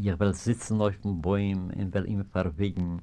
Ich will sitzen auf dem Bäum und will ihm verwegen.